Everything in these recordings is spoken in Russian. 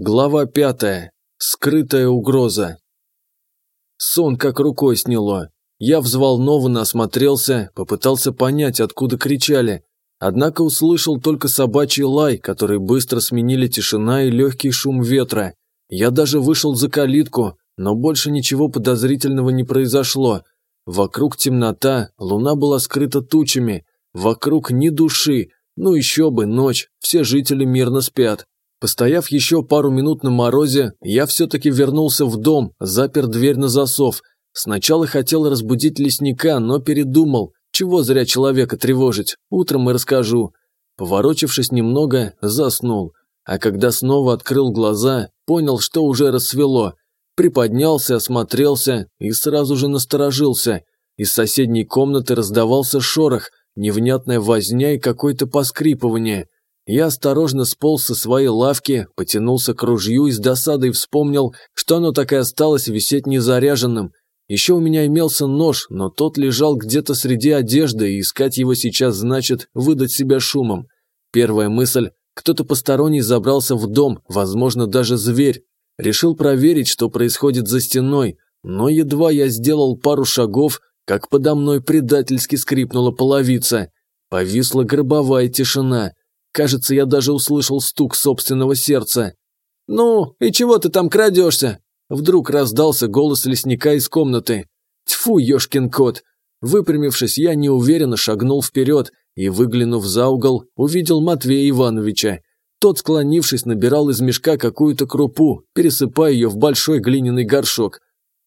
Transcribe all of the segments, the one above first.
Глава пятая. Скрытая угроза. Сон как рукой сняло. Я взволнованно осмотрелся, попытался понять, откуда кричали. Однако услышал только собачий лай, который быстро сменили тишина и легкий шум ветра. Я даже вышел за калитку, но больше ничего подозрительного не произошло. Вокруг темнота, луна была скрыта тучами, вокруг ни души, ну еще бы, ночь, все жители мирно спят. Постояв еще пару минут на морозе, я все-таки вернулся в дом, запер дверь на засов. Сначала хотел разбудить лесника, но передумал. Чего зря человека тревожить, утром и расскажу. Поворочившись немного, заснул. А когда снова открыл глаза, понял, что уже рассвело. Приподнялся, осмотрелся и сразу же насторожился. Из соседней комнаты раздавался шорох, невнятная возня и какое-то поскрипывание – я осторожно сполз со своей лавки, потянулся к ружью и с досадой вспомнил, что оно так и осталось висеть незаряженным. Еще у меня имелся нож, но тот лежал где-то среди одежды, и искать его сейчас значит выдать себя шумом. Первая мысль – кто-то посторонний забрался в дом, возможно, даже зверь. Решил проверить, что происходит за стеной, но едва я сделал пару шагов, как подо мной предательски скрипнула половица. Повисла гробовая тишина – Кажется, я даже услышал стук собственного сердца. «Ну, и чего ты там крадешься?» Вдруг раздался голос лесника из комнаты. «Тьфу, ёшкин кот!» Выпрямившись, я неуверенно шагнул вперед и, выглянув за угол, увидел Матвея Ивановича. Тот, склонившись, набирал из мешка какую-то крупу, пересыпая ее в большой глиняный горшок.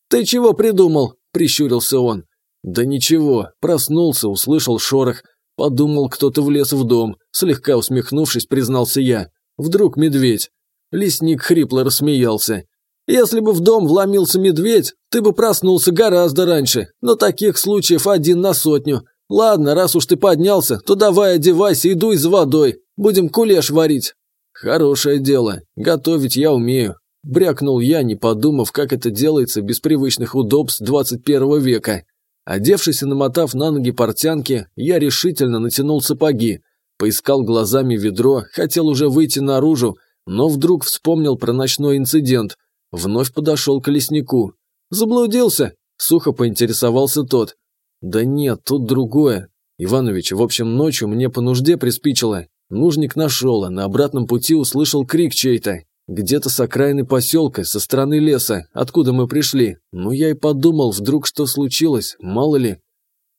«Ты чего придумал?» – прищурился он. «Да ничего, проснулся, услышал шорох, Подумал, кто-то влез в дом. Слегка усмехнувшись, признался я. Вдруг медведь. Лесник хрипло рассмеялся. Если бы в дом вломился медведь, ты бы проснулся гораздо раньше, но таких случаев один на сотню. Ладно, раз уж ты поднялся, то давай одевайся и дуй за водой. Будем кулеш варить. Хорошее дело. Готовить я умею. Брякнул я, не подумав, как это делается без привычных удобств 21 века. Одевшись и намотав на ноги портянки, я решительно натянул сапоги, поискал глазами ведро, хотел уже выйти наружу, но вдруг вспомнил про ночной инцидент. Вновь подошел к леснику. «Заблудился?» – сухо поинтересовался тот. «Да нет, тут другое. Иванович, в общем, ночью мне по нужде приспичило. Нужник нашел, а на обратном пути услышал крик чей-то. Где-то с окраины поселка, со стороны леса, откуда мы пришли. Ну, я и подумал, вдруг что случилось, мало ли.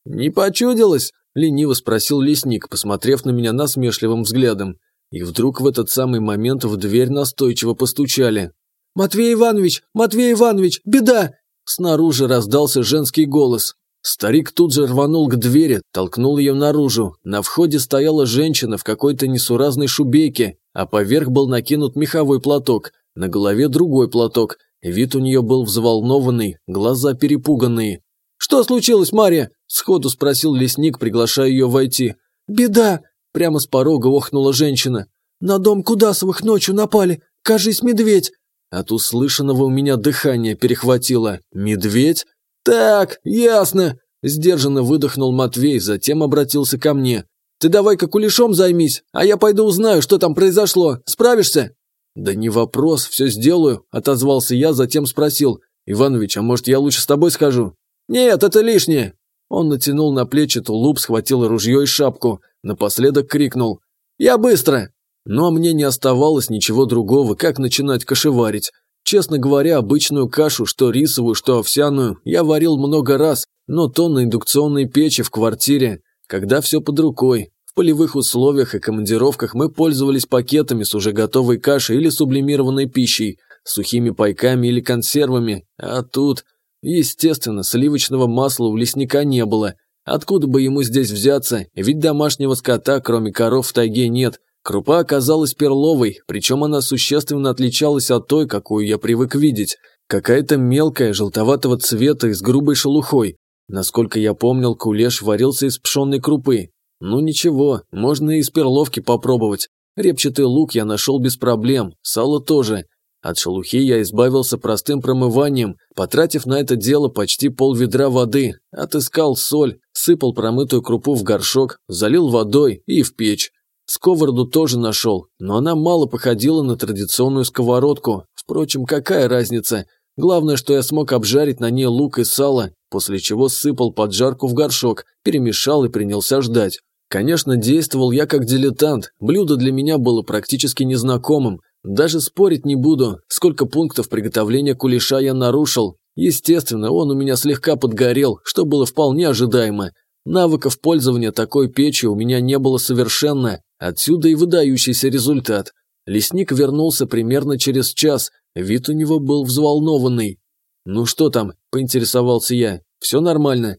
«Не почудилось?» – лениво спросил лесник, посмотрев на меня насмешливым взглядом. И вдруг в этот самый момент в дверь настойчиво постучали. «Матвей Иванович! Матвей Иванович! Беда!» Снаружи раздался женский голос. Старик тут же рванул к двери, толкнул ее наружу. На входе стояла женщина в какой-то несуразной шубейке, а поверх был накинут меховой платок, на голове другой платок. Вид у нее был взволнованный, глаза перепуганные. «Что случилось, Мария?» – сходу спросил лесник, приглашая ее войти. «Беда!» – прямо с порога охнула женщина. «На дом Кудасовых ночью напали, кажись, медведь!» От услышанного у меня дыхание перехватило. «Медведь?» «Так, ясно!» – сдержанно выдохнул Матвей, затем обратился ко мне. «Ты давай-ка кулешом займись, а я пойду узнаю, что там произошло. Справишься?» «Да не вопрос, все сделаю», – отозвался я, затем спросил. «Иванович, а может я лучше с тобой схожу?» «Нет, это лишнее!» Он натянул на плечи тулуп, схватил ружье и шапку. Напоследок крикнул. «Я быстро!» Но мне не оставалось ничего другого, как начинать кошеварить. Честно говоря, обычную кашу, что рисовую, что овсяную, я варил много раз, но то на индукционной печи в квартире, когда все под рукой. В полевых условиях и командировках мы пользовались пакетами с уже готовой кашей или сублимированной пищей, сухими пайками или консервами, а тут, естественно, сливочного масла у лесника не было. Откуда бы ему здесь взяться, ведь домашнего скота, кроме коров, в тайге нет – Крупа оказалась перловой, причем она существенно отличалась от той, какую я привык видеть. Какая-то мелкая, желтоватого цвета и с грубой шелухой. Насколько я помнил, кулеш варился из пшенной крупы. Ну ничего, можно и из перловки попробовать. Репчатый лук я нашел без проблем, сало тоже. От шелухи я избавился простым промыванием, потратив на это дело почти пол ведра воды. Отыскал соль, сыпал промытую крупу в горшок, залил водой и в печь. Сковороду тоже нашел, но она мало походила на традиционную сковородку. Впрочем, какая разница? Главное, что я смог обжарить на ней лук и сало, после чего сыпал поджарку в горшок, перемешал и принялся ждать. Конечно, действовал я как дилетант, блюдо для меня было практически незнакомым. Даже спорить не буду, сколько пунктов приготовления кулеша я нарушил. Естественно, он у меня слегка подгорел, что было вполне ожидаемо. Навыков пользования такой печью у меня не было совершенно, отсюда и выдающийся результат. Лесник вернулся примерно через час, вид у него был взволнованный. «Ну что там?» – поинтересовался я. «Все нормально?»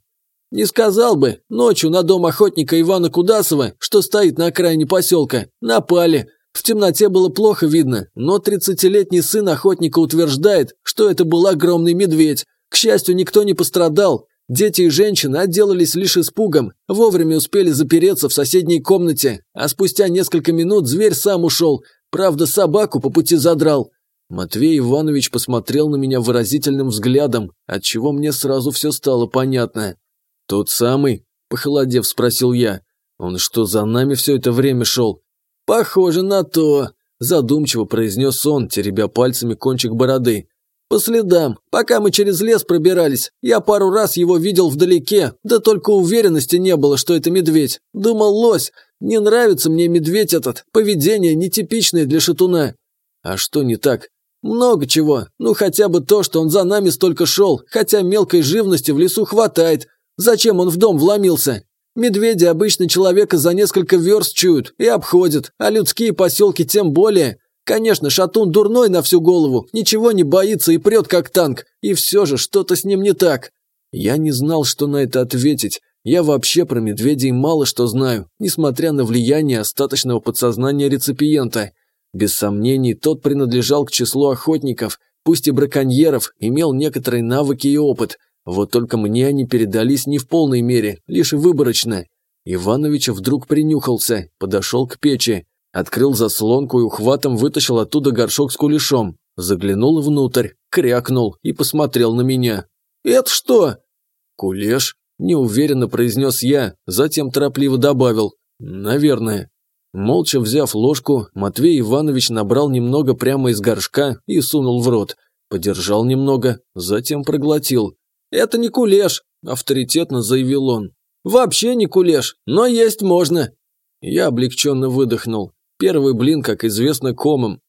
«Не сказал бы. Ночью на дом охотника Ивана Кудасова, что стоит на окраине поселка, напали. В темноте было плохо видно, но тридцатилетний сын охотника утверждает, что это был огромный медведь. К счастью, никто не пострадал. Дети и женщины отделались лишь испугом, вовремя успели запереться в соседней комнате, а спустя несколько минут зверь сам ушел, правда собаку по пути задрал. Матвей Иванович посмотрел на меня выразительным взглядом, отчего мне сразу все стало понятно. «Тот самый?» – похолодев спросил я. «Он что, за нами все это время шел?» «Похоже на то», – задумчиво произнес он, теребя пальцами кончик бороды. «По следам. Пока мы через лес пробирались, я пару раз его видел вдалеке, да только уверенности не было, что это медведь. Думал, лось. Не нравится мне медведь этот, поведение нетипичное для шатуна». «А что не так?» «Много чего. Ну, хотя бы то, что он за нами столько шел, хотя мелкой живности в лесу хватает. Зачем он в дом вломился? Медведи обычно человека за несколько верст чуют и обходят, а людские поселки тем более. Конечно, шатун дурной на всю голову, ничего не боится и прет как танк, и все же что-то с ним не так. Я не знал, что на это ответить. Я вообще про медведей мало что знаю, несмотря на влияние остаточного подсознания реципиента. Без сомнений, тот принадлежал к числу охотников, пусть и браконьеров, имел некоторые навыки и опыт, вот только мне они передались не в полной мере, лишь выборочно. Иванович вдруг принюхался, подошел к печи, открыл заслонку и ухватом вытащил оттуда горшок с кулешом. Заглянул внутрь, крякнул и посмотрел на меня. «Это что?» «Кулеш?» – неуверенно произнес я, затем торопливо добавил. «Наверное». Молча взяв ложку, Матвей Иванович набрал немного прямо из горшка и сунул в рот. Подержал немного, затем проглотил. «Это не кулеш», – авторитетно заявил он. «Вообще не кулеш, но есть можно». Я облегченно выдохнул. Первый блин, как известно, комом.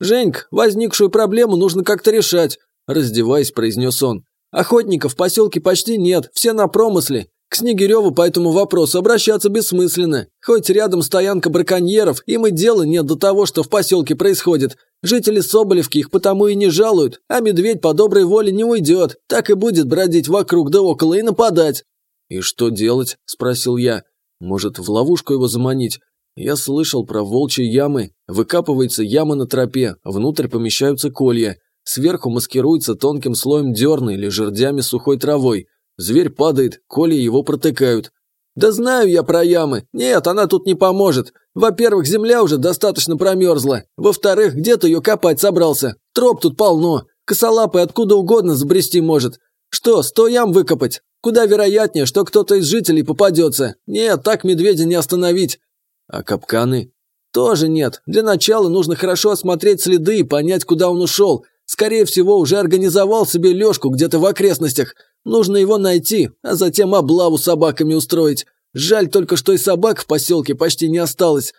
«Женьк, возникшую проблему нужно как-то решать», – раздеваясь, произнес он. «Охотников в поселке почти нет, все на промысле. К Снегиреву по этому вопросу обращаться бессмысленно. Хоть рядом стоянка браконьеров, им и дела нет до того, что в поселке происходит. Жители Соболевки их потому и не жалуют, а медведь по доброй воле не уйдет, так и будет бродить вокруг да около и нападать». «И что делать?» – спросил я. «Может, в ловушку его заманить?» Я слышал про волчьи ямы. Выкапывается яма на тропе, внутрь помещаются колья. Сверху маскируется тонким слоем дерны или жердями сухой травой. Зверь падает, коли его протыкают. Да знаю я про ямы. Нет, она тут не поможет. Во-первых, земля уже достаточно промерзла. Во-вторых, где ты ее копать собрался? Троп тут полно. Косолапый откуда угодно забрести может. Что, сто ям выкопать? Куда вероятнее, что кто-то из жителей попадется. Нет, так медведя не остановить. А капканы? Тоже нет. Для начала нужно хорошо осмотреть следы и понять, куда он ушел. Скорее всего, уже организовал себе лёжку где-то в окрестностях. Нужно его найти, а затем облаву собаками устроить. Жаль только, что и собак в поселке почти не осталось.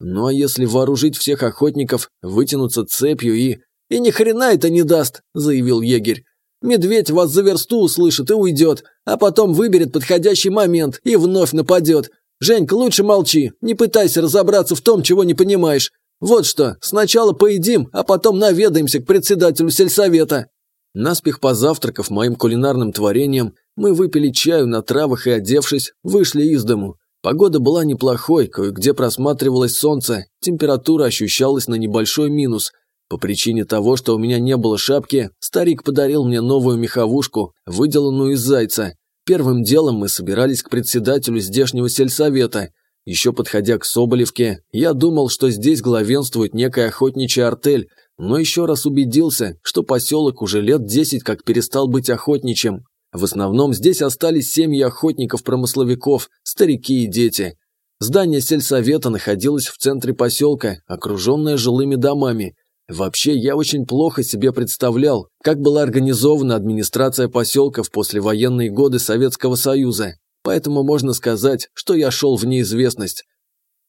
Ну а если вооружить всех охотников, вытянуться цепью и... «И ни хрена это не даст», – заявил егерь. «Медведь вас за версту услышит и уйдет, а потом выберет подходящий момент и вновь нападет. Женька, лучше молчи, не пытайся разобраться в том, чего не понимаешь. Вот что, сначала поедим, а потом наведаемся к председателю сельсовета». Наспех позавтракав моим кулинарным творением, мы выпили чаю на травах и, одевшись, вышли из дому. Погода была неплохой, кое-где просматривалось солнце, температура ощущалась на небольшой минус. По причине того, что у меня не было шапки, старик подарил мне новую меховушку, выделанную из зайца. Первым делом мы собирались к председателю здешнего сельсовета. Еще подходя к Соболевке, я думал, что здесь главенствует некая охотничья артель, но еще раз убедился, что поселок уже лет десять как перестал быть охотничьим. В основном здесь остались семьи охотников-промысловиков, старики и дети. Здание сельсовета находилось в центре поселка, окруженное жилыми домами. Вообще, я очень плохо себе представлял, как была организована администрация поселка в послевоенные годы Советского Союза. Поэтому можно сказать, что я шел в неизвестность.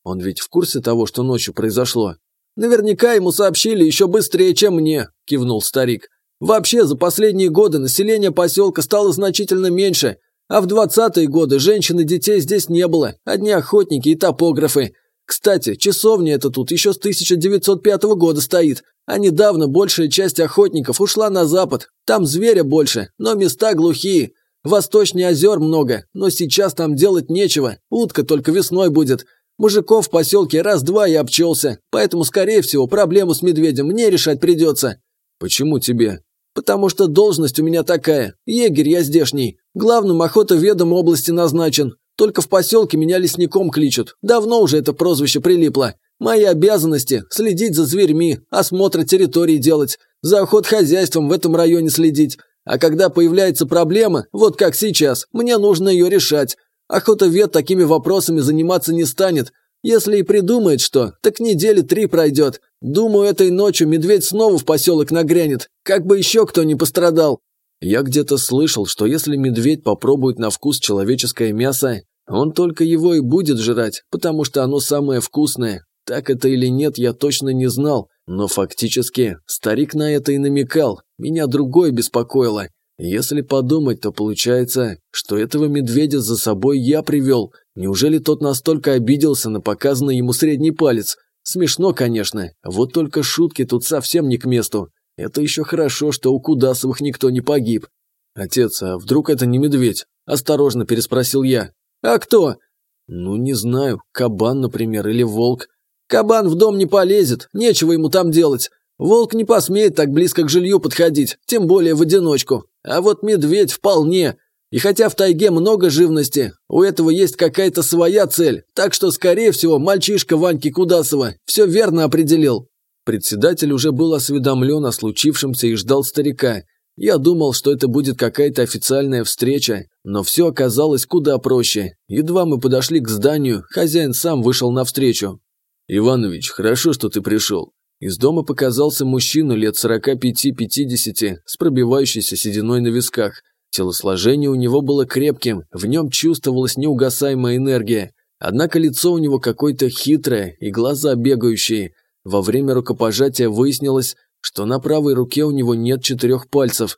Он ведь в курсе того, что ночью произошло? Наверняка ему сообщили еще быстрее, чем мне, кивнул старик. Вообще, за последние годы население поселка стало значительно меньше, а в двадцатые годы женщин и детей здесь не было, одни охотники и топографы. Кстати, часовня эта тут еще с 1905 года стоит, а недавно большая часть охотников ушла на запад. Там зверя больше, но места глухие. Восточнее озер много, но сейчас там делать нечего, утка только весной будет. Мужиков в поселке раз-два я обчелся, поэтому, скорее всего, проблему с медведем мне решать придется. Почему тебе? Потому что должность у меня такая, егерь я здешний. Главным охотоведом области назначен. Только в поселке меня лесником кличут. Давно уже это прозвище прилипло. Мои обязанности – следить за зверьми, осмотр территории делать, за охотхозяйством в этом районе следить. А когда появляется проблема, вот как сейчас, мне нужно ее решать. Охотовед такими вопросами заниматься не станет. Если и придумает что, так недели три пройдет. Думаю, этой ночью медведь снова в поселок нагрянет. Как бы еще кто не пострадал. Я где-то слышал, что если медведь попробует на вкус человеческое мясо, он только его и будет жрать, потому что оно самое вкусное. Так это или нет, я точно не знал, но фактически старик на это и намекал, меня другое беспокоило. Если подумать, то получается, что этого медведя за собой я привел. Неужели тот настолько обиделся на показанный ему средний палец? Смешно, конечно, вот только шутки тут совсем не к месту. Это еще хорошо, что у Кудасовых никто не погиб. Отец, а вдруг это не медведь? Осторожно переспросил я. А кто? Ну, не знаю, кабан, например, или волк. Кабан в дом не полезет, нечего ему там делать. Волк не посмеет так близко к жилью подходить, тем более в одиночку. А вот медведь вполне. И хотя в тайге много живности, у этого есть какая-то своя цель, так что, скорее всего, мальчишка Ваньки Кудасова все верно определил. Председатель уже был осведомлен о случившемся и ждал старика. Я думал, что это будет какая-то официальная встреча, но все оказалось куда проще. Едва мы подошли к зданию, хозяин сам вышел навстречу. «Иванович, хорошо, что ты пришел». Из дома показался мужчина лет 45-50 с пробивающейся сединой на висках. Телосложение у него было крепким, в нем чувствовалась неугасаемая энергия. Однако лицо у него какое-то хитрое и глаза бегающие – во время рукопожатия выяснилось, что на правой руке у него нет четырех пальцев.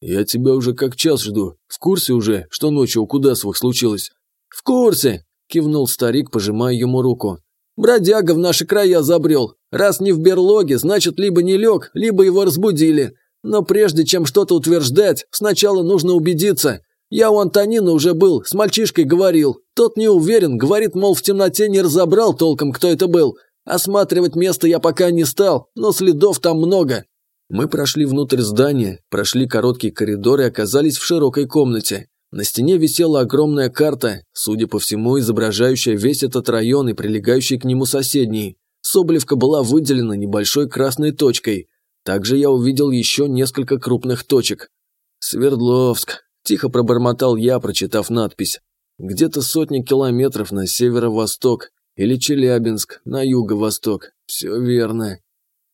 «Я тебя уже как час жду. В курсе уже, что ночью у Кудасовых случилось?» «В курсе!» – кивнул старик, пожимая ему руку. «Бродяга в наши края забрел. Раз не в берлоге, значит, либо не лег, либо его разбудили. Но прежде чем что-то утверждать, сначала нужно убедиться. Я у Антонина уже был, с мальчишкой говорил. Тот не уверен, говорит, мол, в темноте не разобрал толком, кто это был. Осматривать место я пока не стал, но следов там много. Мы прошли внутрь здания, прошли короткий коридор и оказались в широкой комнате. На стене висела огромная карта, судя по всему, изображающая весь этот район и прилегающий к нему соседний. Соблевка была выделена небольшой красной точкой. Также я увидел еще несколько крупных точек. «Свердловск», – тихо пробормотал я, прочитав надпись. «Где-то сотни километров на северо-восток. Или Челябинск, на юго-восток. Все верно.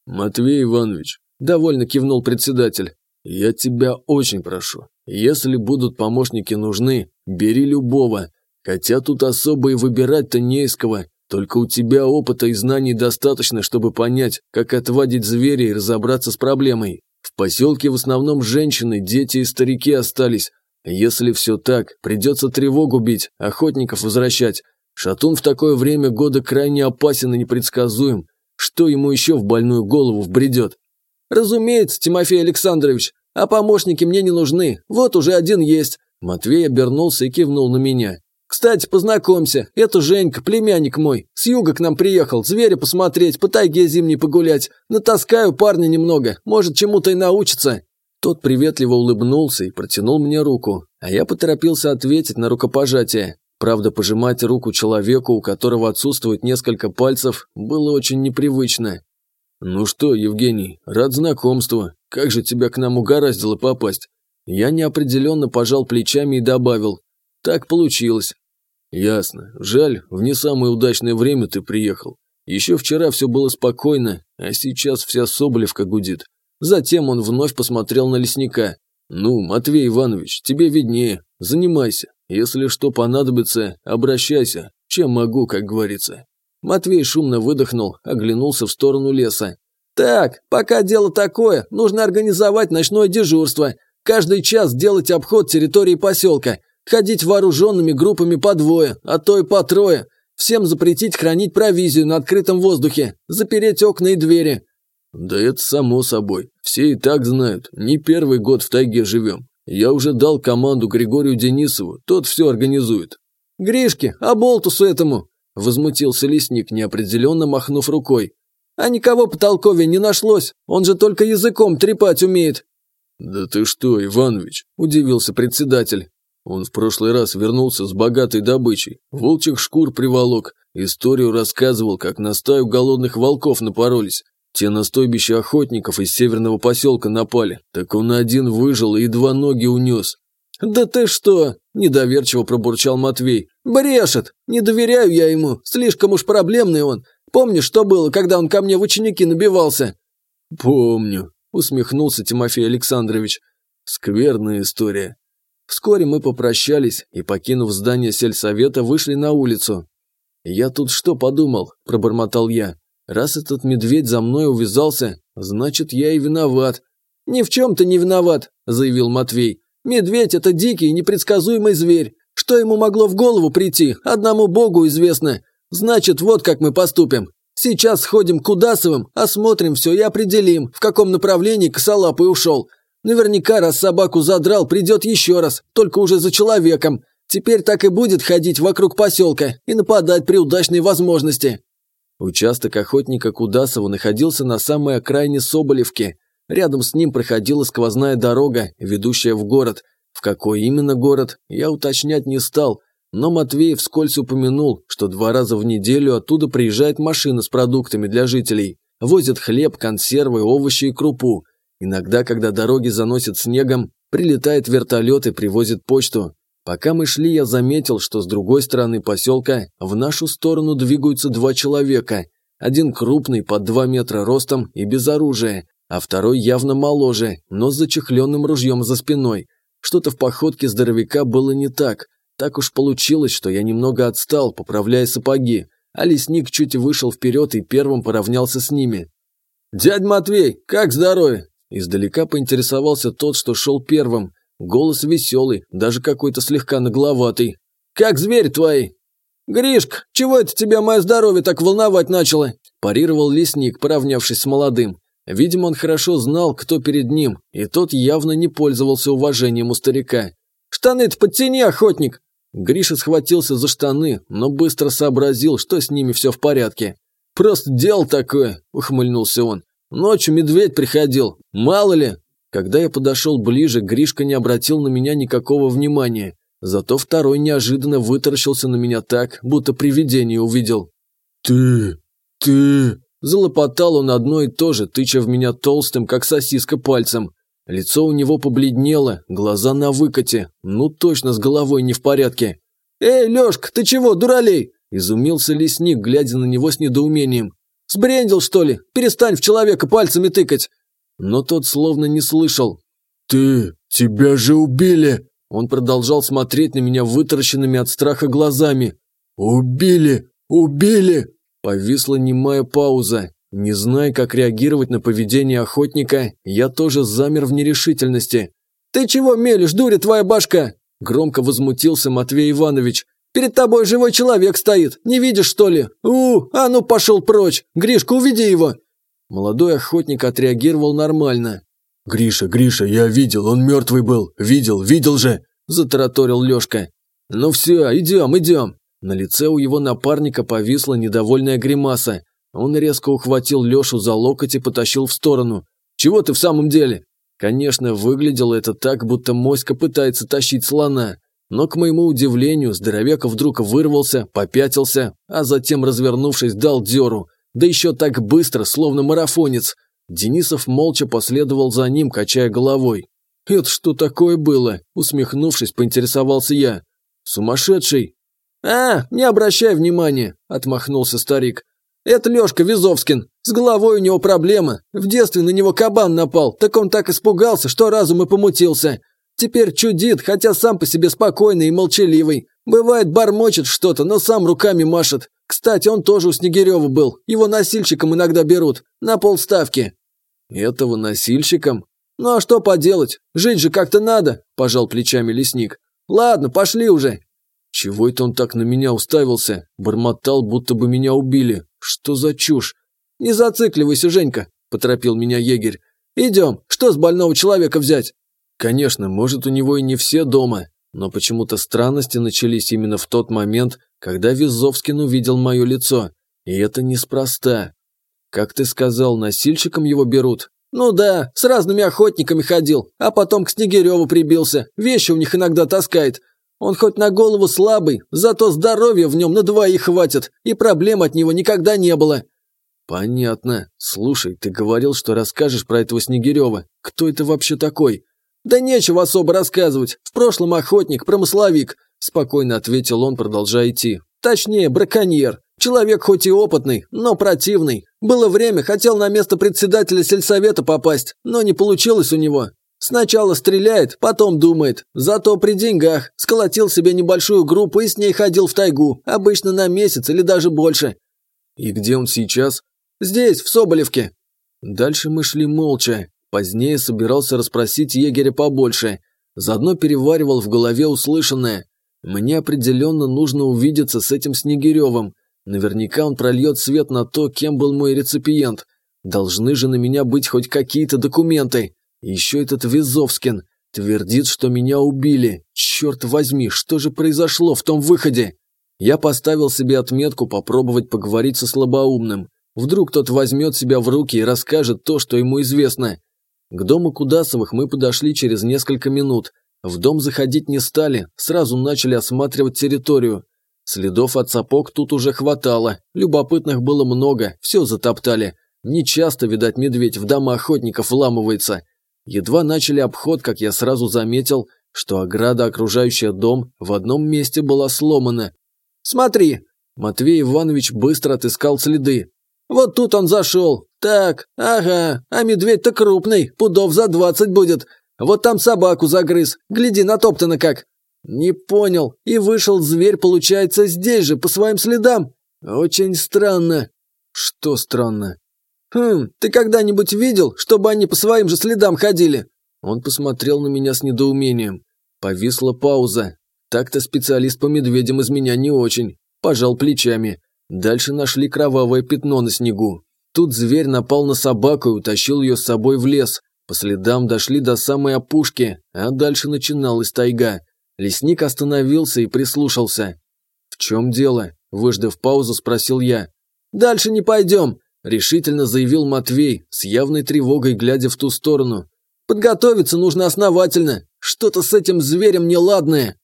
Матвей Иванович, довольно кивнул председатель. Я тебя очень прошу. Если будут помощники нужны, бери любого. Хотя тут особо и выбирать-то не из кого. Только у тебя опыта и знаний достаточно, чтобы понять, как отвадить зверя и разобраться с проблемой. В поселке в основном женщины, дети и старики остались. Если все так, придется тревогу бить, охотников возвращать, Шатун в такое время года крайне опасен и непредсказуем. Что ему еще в больную голову вбредет? Разумеется, Тимофей Александрович, а помощники мне не нужны. Вот уже один есть. Матвей обернулся и кивнул на меня. Кстати, познакомься, это Женька, племянник мой. С юга к нам приехал, зверя посмотреть, по тайге зимней погулять. Натаскаю парня немного, может, чему-то и научится. Тот приветливо улыбнулся и протянул мне руку, а я поторопился ответить на рукопожатие. Правда, пожимать руку человеку, у которого отсутствует несколько пальцев, было очень непривычно. «Ну что, Евгений, рад знакомству. Как же тебя к нам угораздило попасть?» Я неопределенно пожал плечами и добавил. «Так получилось». Ясно. Жаль, в не самое удачное время ты приехал. Еще вчера все было спокойно, а сейчас вся Соболевка гудит. Затем он вновь посмотрел на лесника. «Ну, Матвей Иванович, тебе виднее. Занимайся. Если что понадобится, обращайся. Чем могу, как говорится». Матвей шумно выдохнул, оглянулся в сторону леса. «Так, пока дело такое, нужно организовать ночное дежурство. Каждый час делать обход территории поселка. Ходить вооруженными группами по двое, а то и по трое. Всем запретить хранить провизию на открытом воздухе. Запереть окна и двери. Да это само собой. Все и так знают. Не первый год в тайге живем. Я уже дал команду Григорию Денисову, тот все организует. Гришке, а болтусу этому? Возмутился лесник, неопределенно махнув рукой. А никого по толкове не нашлось, он же только языком трепать умеет. Да ты что, Иванович, удивился председатель. Он в прошлый раз вернулся с богатой добычей, волчьих шкур приволок, историю рассказывал, как на стаю голодных волков напоролись. Те на стойбище охотников из северного поселка напали, так он один выжил и два ноги унес. «Да ты что?» – недоверчиво пробурчал Матвей. «Брешет! Не доверяю я ему, слишком уж проблемный он. Помнишь, что было, когда он ко мне в ученики набивался?» «Помню», – усмехнулся Тимофей Александрович. «Скверная история». Вскоре мы попрощались и, покинув здание сельсовета, вышли на улицу. «Я тут что подумал?» – пробормотал я. Раз этот медведь за мной увязался, значит, я и виноват. Ни в чем ты не виноват, заявил Матвей. Медведь – это дикий и непредсказуемый зверь. Что ему могло в голову прийти, одному богу известно. Значит, вот как мы поступим. Сейчас сходим к Удасовым, осмотрим все и определим, в каком направлении косолапый ушел. Наверняка, раз собаку задрал, придет еще раз, только уже за человеком. Теперь так и будет ходить вокруг поселка и нападать при удачной возможности. Участок охотника Кудасова находился на самой окраине Соболевки. Рядом с ним проходила сквозная дорога, ведущая в город. В какой именно город, я уточнять не стал, но Матвеев вскользь упомянул, что два раза в неделю оттуда приезжает машина с продуктами для жителей. Возят хлеб, консервы, овощи и крупу. Иногда, когда дороги заносят снегом, прилетает вертолет и привозит почту. Пока мы шли, я заметил, что с другой стороны поселка в нашу сторону двигаются два человека. Один крупный, под два метра ростом и без оружия, а второй явно моложе, но с зачехленным ружьем за спиной. Что-то в походке здоровяка было не так. Так уж получилось, что я немного отстал, поправляя сапоги, а лесник чуть вышел вперед и первым поравнялся с ними. «Дядь Матвей, как здоровье?» Издалека поинтересовался тот, что шел первым. Голос веселый, даже какой-то слегка нагловатый. «Как зверь твой!» «Гришка, чего это тебя мое здоровье так волновать начало?» парировал лесник, поравнявшись с молодым. Видимо, он хорошо знал, кто перед ним, и тот явно не пользовался уважением у старика. «Штаны-то подтяни, охотник!» Гриша схватился за штаны, но быстро сообразил, что с ними все в порядке. «Просто дело такое», – ухмыльнулся он. «Ночью медведь приходил, мало ли, когда я подошел ближе, Гришка не обратил на меня никакого внимания. Зато второй неожиданно вытаращился на меня так, будто привидение увидел. «Ты... ты...» Залопотал он одно и то же, тыча в меня толстым, как сосиска, пальцем. Лицо у него побледнело, глаза на выкате. Ну точно с головой не в порядке. «Эй, Лёшка, ты чего, дуралей?» Изумился лесник, глядя на него с недоумением. «Сбрендил, что ли? Перестань в человека пальцами тыкать но тот словно не слышал. «Ты... тебя же убили!» Он продолжал смотреть на меня вытаращенными от страха глазами. «Убили! Убили!» Повисла немая пауза. Не зная, как реагировать на поведение охотника, я тоже замер в нерешительности. «Ты чего мелешь, дуря твоя башка?» Громко возмутился Матвей Иванович. «Перед тобой живой человек стоит, не видишь, что ли? У, а ну пошел прочь! Гришка, уведи его!» Молодой охотник отреагировал нормально. «Гриша, Гриша, я видел, он мертвый был. Видел, видел же!» – затараторил Лешка. «Ну все, идем, идем!» На лице у его напарника повисла недовольная гримаса. Он резко ухватил Лешу за локоть и потащил в сторону. «Чего ты в самом деле?» Конечно, выглядело это так, будто моська пытается тащить слона. Но, к моему удивлению, здоровяк вдруг вырвался, попятился, а затем, развернувшись, дал дёру. Да еще так быстро, словно марафонец. Денисов молча последовал за ним, качая головой. «Это что такое было?» – усмехнувшись, поинтересовался я. «Сумасшедший!» «А, не обращай внимания», – отмахнулся старик. «Это Лешка Визовскин. С головой у него проблема. В детстве на него кабан напал, так он так испугался, что разум и помутился. Теперь чудит, хотя сам по себе спокойный и молчаливый. Бывает, бормочет что-то, но сам руками машет. Кстати, он тоже у Снегирева был. Его носильщиком иногда берут. На полставки». «Этого носильщиком?» «Ну а что поделать? Жить же как-то надо», – пожал плечами лесник. «Ладно, пошли уже». Чего это он так на меня уставился? Бормотал, будто бы меня убили. Что за чушь? «Не зацикливайся, Женька», – поторопил меня егерь. «Идем, что с больного человека взять?» Конечно, может, у него и не все дома, но почему-то странности начались именно в тот момент, когда Визовскин увидел мое лицо. И это неспроста. Как ты сказал, носильщиком его берут? Ну да, с разными охотниками ходил, а потом к Снегиреву прибился, вещи у них иногда таскает. Он хоть на голову слабый, зато здоровья в нем на двоих хватит, и проблем от него никогда не было. Понятно. Слушай, ты говорил, что расскажешь про этого Снегирева. Кто это вообще такой? «Да нечего особо рассказывать. В прошлом охотник, промысловик», – спокойно ответил он, продолжая идти. «Точнее, браконьер. Человек хоть и опытный, но противный. Было время, хотел на место председателя сельсовета попасть, но не получилось у него. Сначала стреляет, потом думает. Зато при деньгах. Сколотил себе небольшую группу и с ней ходил в тайгу, обычно на месяц или даже больше». «И где он сейчас?» «Здесь, в Соболевке». Дальше мы шли молча. Позднее собирался расспросить егеря побольше, заодно переваривал в голове услышанное. Мне определенно нужно увидеться с этим Снегиревым. Наверняка он прольет свет на то, кем был мой реципиент. Должны же на меня быть хоть какие-то документы. Еще этот Визовскин твердит, что меня убили. Черт возьми, что же произошло в том выходе? Я поставил себе отметку попробовать поговорить со слабоумным. Вдруг тот возьмет себя в руки и расскажет то, что ему известно. К дому Кудасовых мы подошли через несколько минут. В дом заходить не стали, сразу начали осматривать территорию. Следов от сапог тут уже хватало, любопытных было много, все затоптали. Не часто, видать, медведь в дома охотников вламывается. Едва начали обход, как я сразу заметил, что ограда, окружающая дом, в одном месте была сломана. «Смотри!» Матвей Иванович быстро отыскал следы. «Вот тут он зашел, «Так, ага, а медведь-то крупный, пудов за двадцать будет. Вот там собаку загрыз, гляди, натоптано как». «Не понял, и вышел зверь, получается, здесь же, по своим следам. Очень странно». «Что странно?» «Хм, ты когда-нибудь видел, чтобы они по своим же следам ходили?» Он посмотрел на меня с недоумением. Повисла пауза. Так-то специалист по медведям из меня не очень. Пожал плечами. Дальше нашли кровавое пятно на снегу. Тут зверь напал на собаку и утащил ее с собой в лес. По следам дошли до самой опушки, а дальше начиналась тайга. Лесник остановился и прислушался. «В чем дело?» – выждав паузу, спросил я. «Дальше не пойдем», – решительно заявил Матвей, с явной тревогой глядя в ту сторону. «Подготовиться нужно основательно. Что-то с этим зверем неладное».